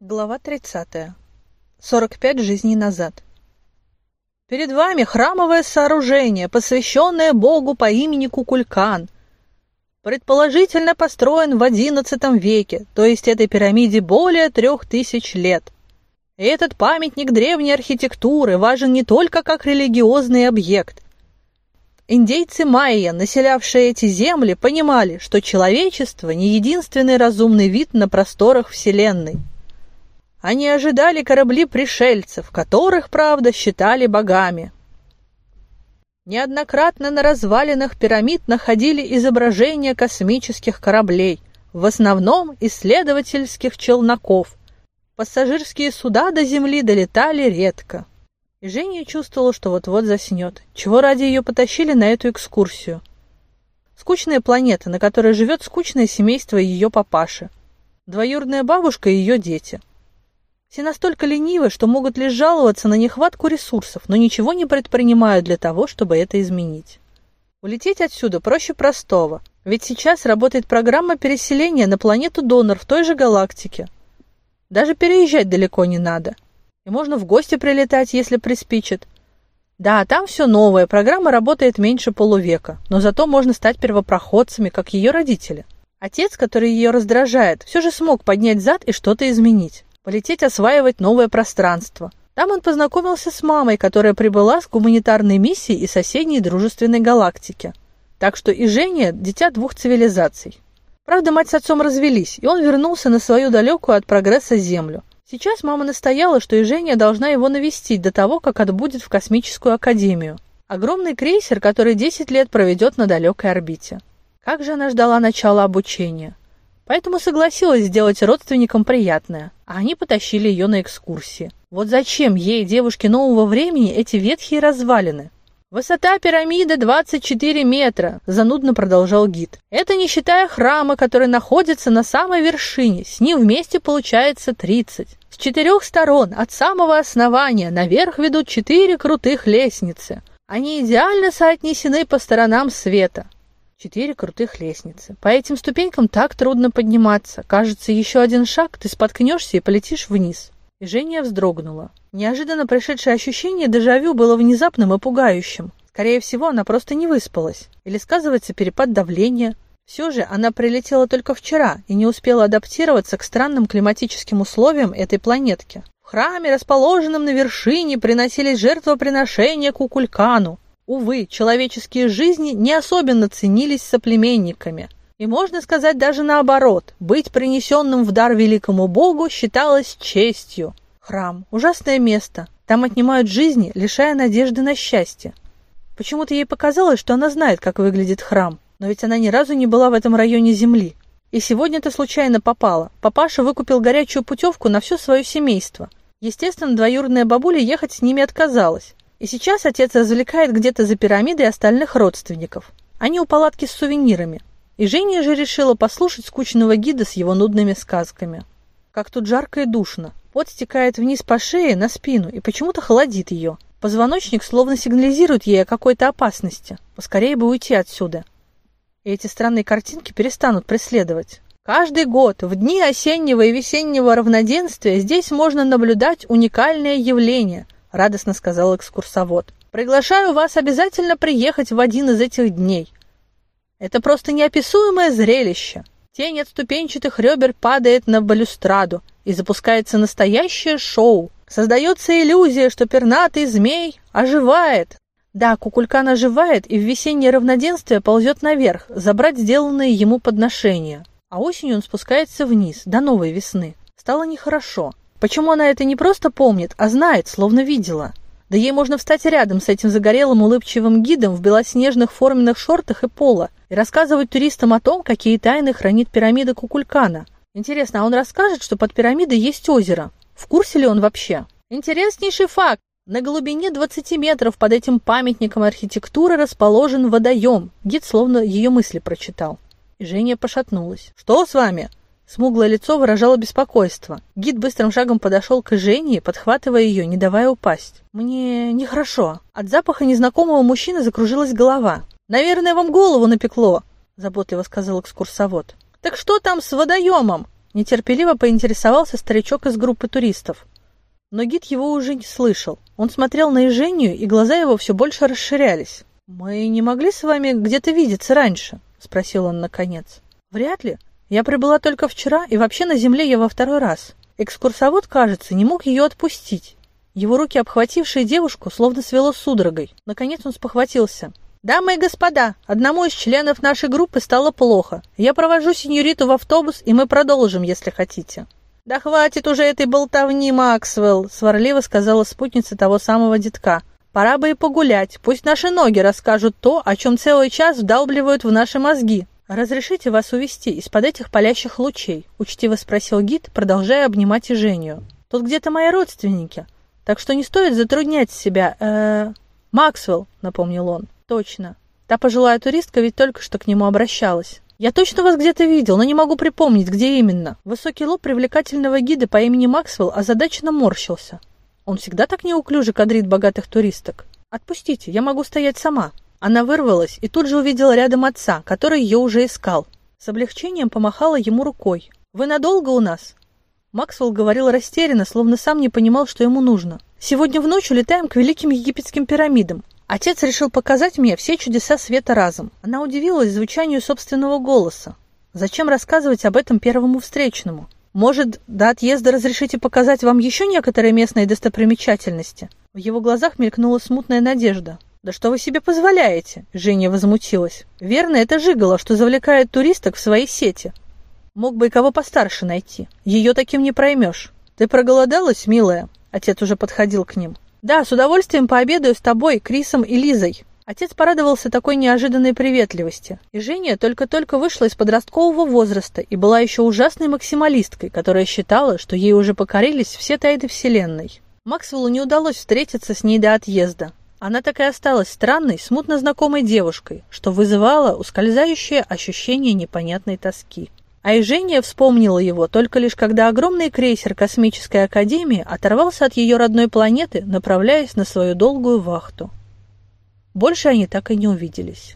Глава 30. 45 жизней назад. Перед вами храмовое сооружение, посвященное богу по имени Кукулькан. Предположительно построен в XI веке, то есть этой пирамиде более трех тысяч лет. И этот памятник древней архитектуры важен не только как религиозный объект. Индейцы майя, населявшие эти земли, понимали, что человечество не единственный разумный вид на просторах Вселенной. Они ожидали корабли пришельцев, которых, правда, считали богами. Неоднократно на развалинах пирамид находили изображения космических кораблей, в основном исследовательских челноков. Пассажирские суда до Земли долетали редко. И Женя чувствовала, что вот-вот заснет. Чего ради ее потащили на эту экскурсию? Скучная планета, на которой живет скучное семейство ее папаши. Двоюродная бабушка и ее дети – все настолько ленивы, что могут лишь жаловаться на нехватку ресурсов, но ничего не предпринимают для того, чтобы это изменить. Улететь отсюда проще простого, ведь сейчас работает программа переселения на планету Донор в той же галактике. Даже переезжать далеко не надо. И можно в гости прилетать, если приспичит. Да, там все новое, программа работает меньше полувека, но зато можно стать первопроходцами, как ее родители. Отец, который ее раздражает, все же смог поднять зад и что-то изменить полететь осваивать новое пространство. Там он познакомился с мамой, которая прибыла с гуманитарной миссией из соседней дружественной галактики. Так что и Женя – дитя двух цивилизаций. Правда, мать с отцом развелись, и он вернулся на свою далекую от прогресса Землю. Сейчас мама настояла, что и Женя должна его навестить до того, как отбудет в космическую академию. Огромный крейсер, который 10 лет проведет на далекой орбите. Как же она ждала начала обучения. Поэтому согласилась сделать родственникам приятное, а они потащили ее на экскурсии. Вот зачем ей, девушке нового времени, эти ветхие развалины? «Высота пирамиды 24 метра», – занудно продолжал гид. «Это не считая храма, который находится на самой вершине. С ним вместе получается 30. С четырех сторон, от самого основания, наверх ведут четыре крутых лестницы. Они идеально соотнесены по сторонам света. Четыре крутых лестницы. По этим ступенькам так трудно подниматься. Кажется, еще один шаг, ты споткнешься и полетишь вниз. И Женя вздрогнула. Неожиданно пришедшее ощущение дежавю было внезапным и пугающим. Скорее всего, она просто не выспалась. Или сказывается перепад давления. Все же она прилетела только вчера и не успела адаптироваться к странным климатическим условиям этой планетки. В храме, расположенном на вершине, приносились жертвоприношения Кукулькану, Увы, человеческие жизни не особенно ценились соплеменниками. И можно сказать даже наоборот, быть принесенным в дар великому богу считалось честью. Храм – ужасное место. Там отнимают жизни, лишая надежды на счастье. Почему-то ей показалось, что она знает, как выглядит храм. Но ведь она ни разу не была в этом районе земли. И сегодня это случайно попало. Папаша выкупил горячую путевку на все свое семейство. Естественно, двоюродная бабуля ехать с ними отказалась. И сейчас отец развлекает где-то за пирамидой остальных родственников. Они у палатки с сувенирами. И Женя же решила послушать скучного гида с его нудными сказками. Как тут жарко и душно. Пот стекает вниз по шее на спину и почему-то холодит ее. Позвоночник словно сигнализирует ей о какой-то опасности. Поскорее бы уйти отсюда. И эти странные картинки перестанут преследовать. Каждый год, в дни осеннего и весеннего равноденствия, здесь можно наблюдать уникальное явление –— радостно сказал экскурсовод. «Приглашаю вас обязательно приехать в один из этих дней. Это просто неописуемое зрелище. Тень от ступенчатых ребер падает на балюстраду, и запускается настоящее шоу. Создается иллюзия, что пернатый змей оживает. Да, кукулькан оживает и в весеннее равноденствие ползет наверх, забрать сделанные ему подношения. А осенью он спускается вниз, до новой весны. Стало нехорошо. Почему она это не просто помнит, а знает, словно видела? Да ей можно встать рядом с этим загорелым улыбчивым гидом в белоснежных форменных шортах и поло и рассказывать туристам о том, какие тайны хранит пирамида Кукулькана. Интересно, а он расскажет, что под пирамидой есть озеро? В курсе ли он вообще? Интереснейший факт. На глубине 20 метров под этим памятником архитектуры расположен водоем. Гид словно ее мысли прочитал. И Женя пошатнулась. «Что с вами?» Смуглое лицо выражало беспокойство. Гид быстрым шагом подошел к Жене, подхватывая ее, не давая упасть. «Мне нехорошо». От запаха незнакомого мужчины закружилась голова. «Наверное, вам голову напекло», – заботливо сказал экскурсовод. «Так что там с водоемом?» Нетерпеливо поинтересовался старичок из группы туристов. Но гид его уже не слышал. Он смотрел на Ежению, и глаза его все больше расширялись. «Мы не могли с вами где-то видеться раньше?» — спросил он наконец. «Вряд ли. Я прибыла только вчера, и вообще на земле я во второй раз. Экскурсовод, кажется, не мог ее отпустить. Его руки, обхватившие девушку, словно свело судорогой. Наконец он спохватился. «Дамы и господа, одному из членов нашей группы стало плохо. Я провожу сеньориту в автобус, и мы продолжим, если хотите». «Да хватит уже этой болтовни, Максвелл!» — сварливо сказала спутница того самого детка. «Пора бы и погулять. Пусть наши ноги расскажут то, о чем целый час вдалбливают в наши мозги». «Разрешите вас увести из-под этих палящих лучей?» — учтиво спросил гид, продолжая обнимать Женю. «Тут где-то мои родственники, так что не стоит затруднять себя, э «Максвелл», — напомнил он. «Точно. Та пожилая туристка ведь только что к нему обращалась. «Я точно вас где-то видел, но не могу припомнить, где именно». Высокий лоб привлекательного гида по имени Максвелл озадаченно морщился. Он всегда так неуклюже кадрит богатых туристок. «Отпустите, я могу стоять сама». Она вырвалась и тут же увидела рядом отца, который ее уже искал. С облегчением помахала ему рукой. «Вы надолго у нас?» Максвелл говорил растерянно, словно сам не понимал, что ему нужно. «Сегодня в ночь улетаем к Великим Египетским пирамидам. Отец решил показать мне все чудеса света разом. Она удивилась звучанию собственного голоса. Зачем рассказывать об этом первому встречному? Может, до отъезда разрешите показать вам еще некоторые местные достопримечательности? В его глазах мелькнула смутная надежда. «Да что вы себе позволяете?» Женя возмутилась. «Верно, это Жигало, что завлекает туристок в свои сети. Мог бы и кого постарше найти. Ее таким не проймешь. Ты проголодалась, милая?» Отец уже подходил к ним. «Да, с удовольствием пообедаю с тобой, Крисом и Лизой». Отец порадовался такой неожиданной приветливости. И Женя только-только вышла из подросткового возраста и была еще ужасной максималисткой, которая считала, что ей уже покорились все тайны Вселенной. Максвеллу не удалось встретиться с ней до отъезда. Она так и осталась странной, смутно знакомой девушкой, что вызывало ускользающее ощущение непонятной тоски. А Ежения вспомнила его только лишь когда огромный крейсер Космической Академии оторвался от ее родной планеты, направляясь на свою долгую вахту. Больше они так и не увиделись.